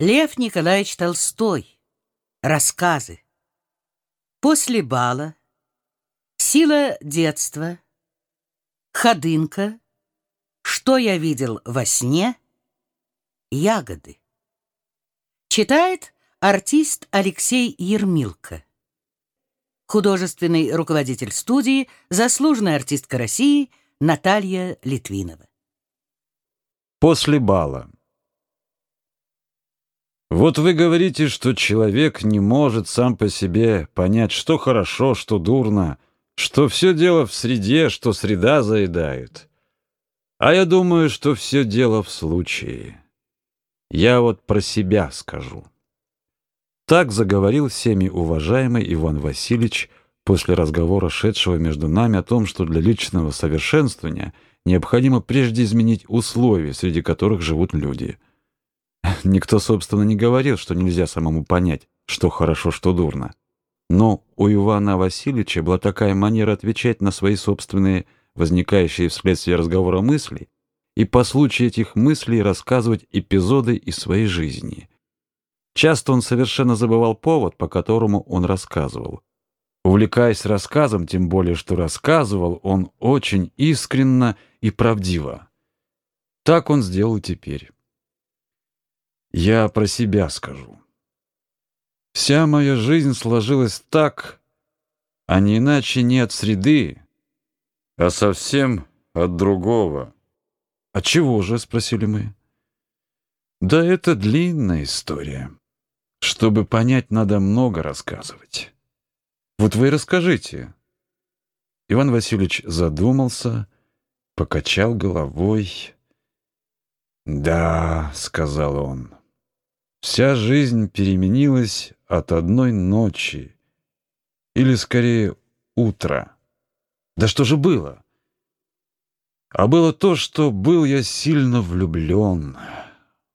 Лев Николаевич Толстой. Рассказы. После бала. Сила детства. Ходынка. Что я видел во сне. Ягоды. Читает артист Алексей Ермилко. Художественный руководитель студии, заслуженная артистка России Наталья Литвинова. После бала. Вот вы говорите, что человек не может сам по себе понять, что хорошо, что дурно, что все дело в среде, что среда заедает. А я думаю, что все дело в случае. Я вот про себя скажу. Так заговорил всеми уважаемый Иван Васильевич после разговора, шедшего между нами о том, что для личного совершенствования необходимо прежде изменить условия, среди которых живут люди — Никто, собственно, не говорил, что нельзя самому понять, что хорошо, что дурно. Но у Ивана Васильевича была такая манера отвечать на свои собственные, возникающие вследствие разговора мысли, и по случаю этих мыслей рассказывать эпизоды из своей жизни. Часто он совершенно забывал повод, по которому он рассказывал. Увлекаясь рассказом, тем более, что рассказывал он очень искренно и правдиво. Так он сделал теперь. Я про себя скажу. Вся моя жизнь сложилась так, а не иначе не от среды, а совсем от другого. «От чего же?» — спросили мы. «Да это длинная история. Чтобы понять, надо много рассказывать. Вот вы и расскажите». Иван Васильевич задумался, покачал головой. «Да», — сказал он, — Вся жизнь переменилась от одной ночи, или скорее утра. Да что же было? А было то, что был я сильно влюблен.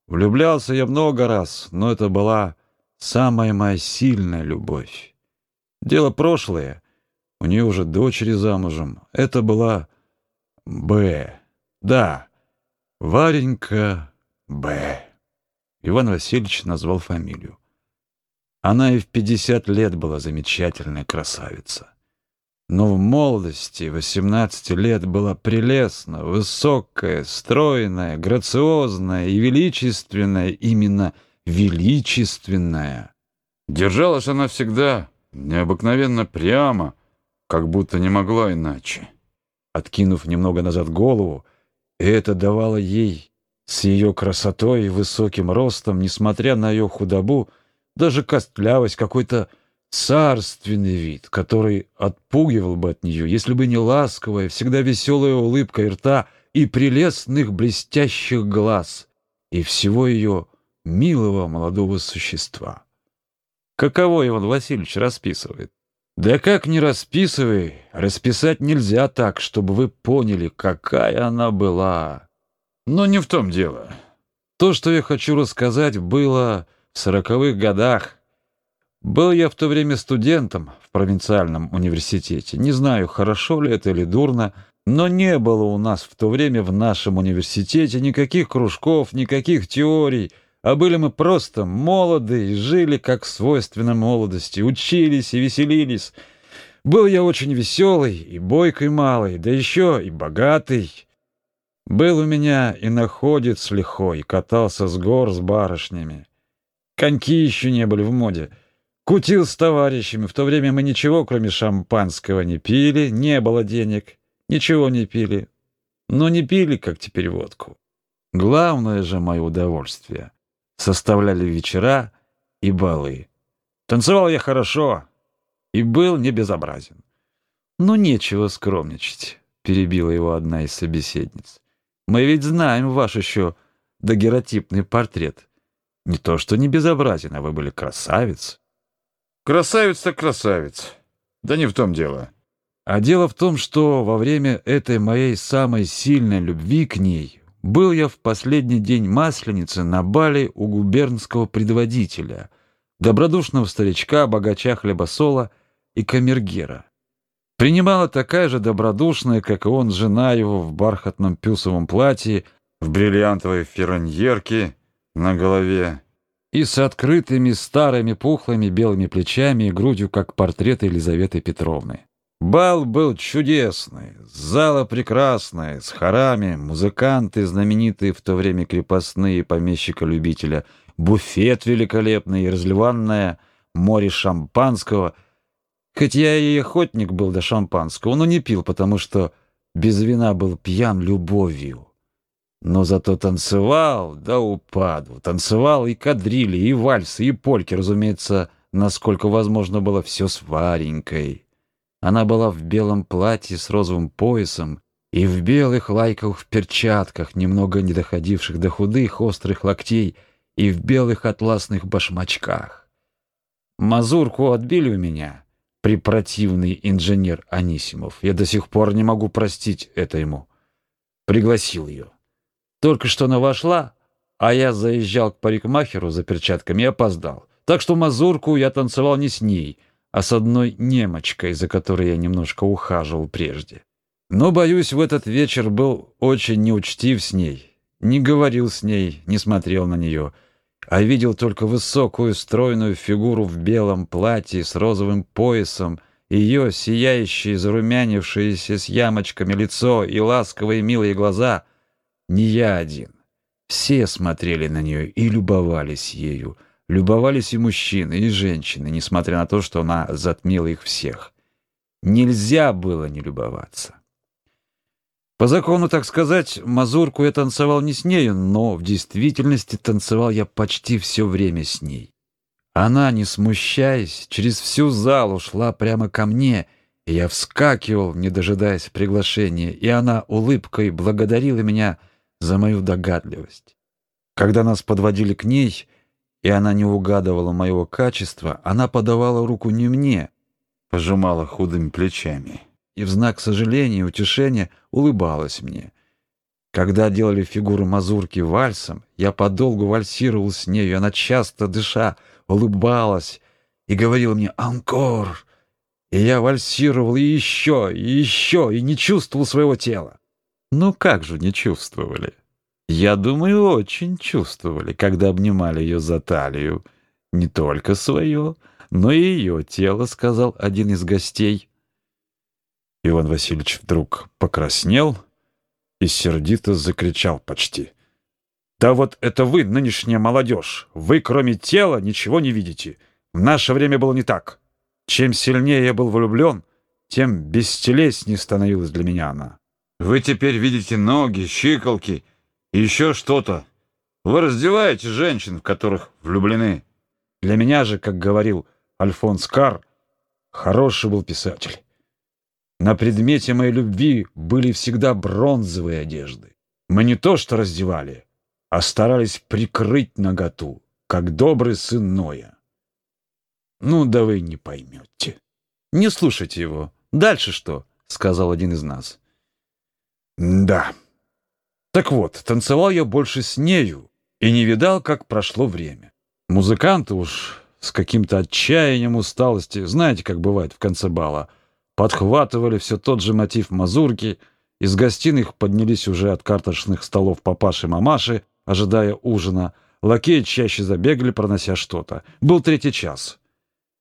Влюблялся я много раз, но это была самая моя сильная любовь. Дело прошлое, у нее уже дочери замужем. Это была Б. Да, Варенька Б. Иван Васильевич назвал фамилию. Она и в 50 лет была замечательная красавица. Но в молодости, 18 лет, была прелестна, высокая, стройная, грациозная и величественная, именно величественная. Держалась она всегда необыкновенно прямо, как будто не могла иначе. Откинув немного назад голову, это давало ей с ее красотой и высоким ростом, несмотря на ее худобу, даже костлявость, какой-то царственный вид, который отпугивал бы от нее, если бы не ласковая, всегда веселая улыбка рта и прелестных блестящих глаз, и всего ее милого молодого существа. Каково Иван Васильевич расписывает? Да как не расписывай, расписать нельзя так, чтобы вы поняли, какая она была. Но не в том дело. То, что я хочу рассказать, было в сороковых годах. Был я в то время студентом в провинциальном университете. Не знаю, хорошо ли это или дурно, но не было у нас в то время в нашем университете никаких кружков, никаких теорий, а были мы просто молоды и жили, как свойственно молодости, учились и веселились. Был я очень веселый и бойкий малый, да еще и богатый. Был у меня и находец лихой, катался с гор с барышнями. Коньки еще не были в моде. Кутил с товарищами. В то время мы ничего, кроме шампанского, не пили, не было денег, ничего не пили. Но не пили, как теперь, водку. Главное же мое удовольствие составляли вечера и балы. Танцевал я хорошо и был не безобразен. «Ну, нечего скромничать», — перебила его одна из собеседниц. Мы ведь знаем ваш еще дагеротипный портрет. Не то что не безобразен, а вы были красавец. Красавец так красавец. Да не в том дело. А дело в том, что во время этой моей самой сильной любви к ней был я в последний день Масленицы на бале у губернского предводителя, добродушного старичка, богача хлебосола и камергера. Принимала такая же добродушная, как и он, жена его в бархатном пюсовом платье, в бриллиантовой фероньерке на голове и с открытыми старыми пухлыми белыми плечами и грудью, как портрет Елизаветы Петровны. Бал был чудесный, зала прекрасная, с хорами, музыканты, знаменитые в то время крепостные помещика-любителя, буфет великолепный и разливанное море шампанского. Хоть я и охотник был до шампанского, но не пил, потому что без вина был пьян любовью. Но зато танцевал до упаду, танцевал и кадрили, и вальсы, и польки, разумеется, насколько возможно было все с Варенькой. Она была в белом платье с розовым поясом и в белых лайковых перчатках, немного не доходивших до худых острых локтей, и в белых атласных башмачках. Мазурку отбили у меня, препротивный инженер Анисимов. Я до сих пор не могу простить это ему. Пригласил ее. Только что она вошла, а я заезжал к парикмахеру за перчатками и опоздал. Так что мазурку я танцевал не с ней — а с одной немочкой, за которой я немножко ухаживал прежде. Но, боюсь, в этот вечер был очень неучтив с ней, не говорил с ней, не смотрел на нее, а видел только высокую стройную фигуру в белом платье с розовым поясом, ее сияющие, зарумянившиеся с ямочками лицо и ласковые милые глаза. Не я один. Все смотрели на нее и любовались ею, Любовались и мужчины, и женщины, несмотря на то, что она затмила их всех. Нельзя было не любоваться. По закону, так сказать, мазурку я танцевал не с нею, но в действительности танцевал я почти все время с ней. Она, не смущаясь, через всю залу шла прямо ко мне, и я вскакивал, не дожидаясь приглашения, и она улыбкой благодарила меня за мою догадливость. Когда нас подводили к ней, и она не угадывала моего качества, она подавала руку не мне, пожимала худыми плечами и в знак сожаления и утешения улыбалась мне. Когда делали фигуру мазурки вальсом, я подолгу вальсировал с нею, она часто дыша улыбалась и говорила мне «Анкор!» И я вальсировал и еще, и еще, и не чувствовал своего тела. Ну как же не чувствовали? Я думаю, очень чувствовали, когда обнимали ее за талию. Не только свое, но и ее тело, сказал один из гостей. Иван Васильевич вдруг покраснел и сердито закричал почти. «Да вот это вы, нынешняя молодежь! Вы, кроме тела, ничего не видите. В наше время было не так. Чем сильнее я был влюблен, тем бестелеснее становилась для меня она. Вы теперь видите ноги, щиколки — еще что-то. Вы раздеваете женщин, в которых влюблены. Для меня же, как говорил Альфонс Кар, хороший был писатель. На предмете моей любви были всегда бронзовые одежды. Мы не то что раздевали, а старались прикрыть наготу, как добрый сын Ноя. Ну да вы не поймете. Не слушайте его. Дальше что? Сказал один из нас. Да. Так вот, танцевал я больше с нею и не видал, как прошло время. Музыканты уж с каким-то отчаянием усталости, знаете, как бывает в конце бала, подхватывали все тот же мотив мазурки, из гостиных поднялись уже от карточных столов папаши-мамаши, ожидая ужина, лакеи чаще забегали, пронося что-то. Был третий час.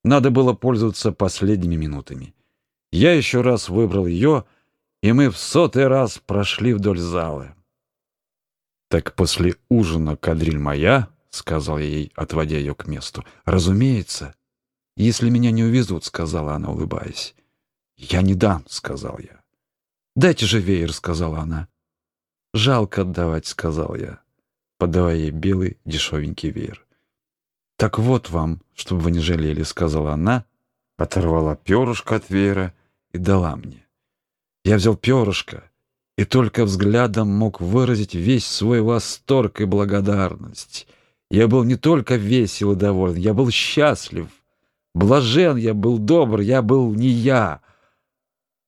Надо было пользоваться последними минутами. Я еще раз выбрал ее, и мы в сотый раз прошли вдоль залы. «Так после ужина кадриль моя?» — сказал я ей, отводя ее к месту. «Разумеется. Если меня не увезут», — сказала она, улыбаясь. «Я не дам», — сказал я. «Дайте же веер», — сказала она. «Жалко отдавать», — сказал я, подавая ей белый дешевенький веер. «Так вот вам, чтобы вы не жалели», — сказала она, оторвала перышко от веера и дала мне. Я взял перышко и только взглядом мог выразить весь свой восторг и благодарность. Я был не только весел и доволен, я был счастлив, блажен, я был добр, я был не я,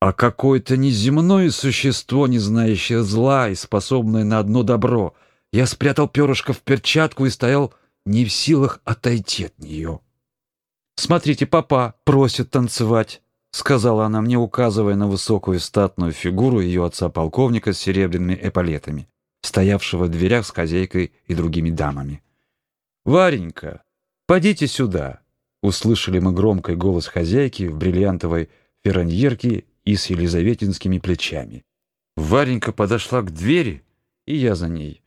а какое-то неземное существо, не знающее зла и способное на одно добро. Я спрятал перышко в перчатку и стоял не в силах отойти от нее. «Смотрите, папа просит танцевать» сказала она мне, указывая на высокую статную фигуру ее отца-полковника с серебряными эполетами, стоявшего в дверях с хозяйкой и другими дамами. «Варенька, подите сюда!» Услышали мы громкий голос хозяйки в бриллиантовой фераньерке и с елизаветинскими плечами. Варенька подошла к двери, и я за ней.